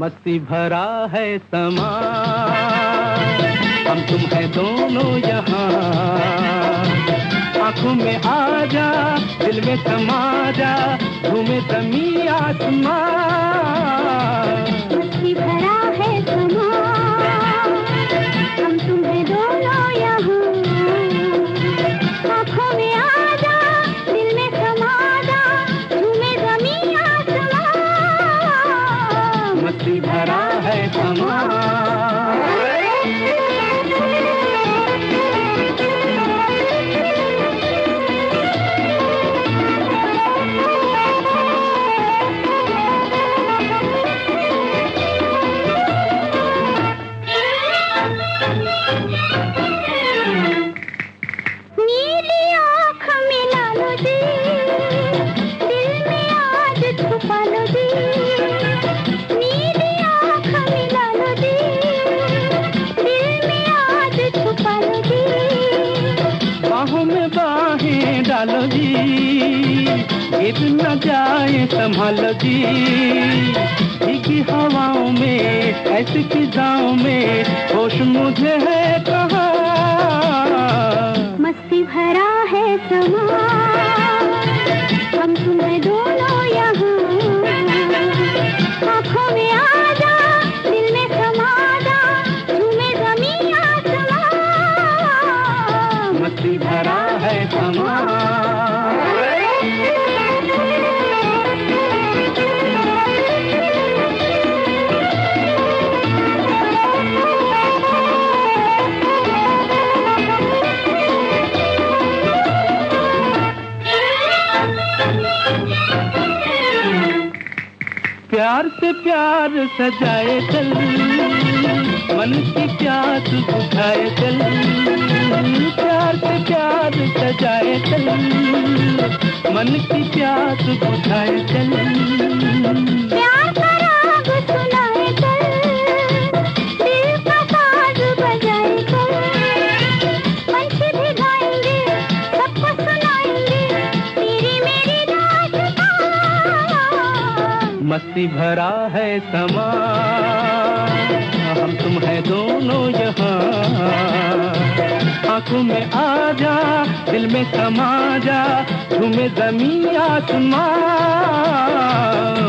मस्ती भरा है समा हम तुम है दोनों यहाँ। आँखों में आ जा दिल में समा जा तुम्हें समी आत्मा मस्ती भरा भरा है समा गिर न जाए संभालो जी भीगी हवाओं में ऐसी फिजाओं में होश मुझे है कहाँ। मस्ती भरा है समा। हम तुम्हें दोनों यहाँ। आँखों में आ जा दिल में समा जा झूमे जमी आसमां। मस्ती भरा है समा। प्यार से प्यार सजाए चल। मन की प्यास बुझाए चल। प्यार से प्यार सजाए चल। मन की प्यास बुझाए चल। मस्ती भरा है समा। हम तुम है दोनों यहाँ। आँखों में आ जा दिल में समा जा तुम्हें जमी आसमां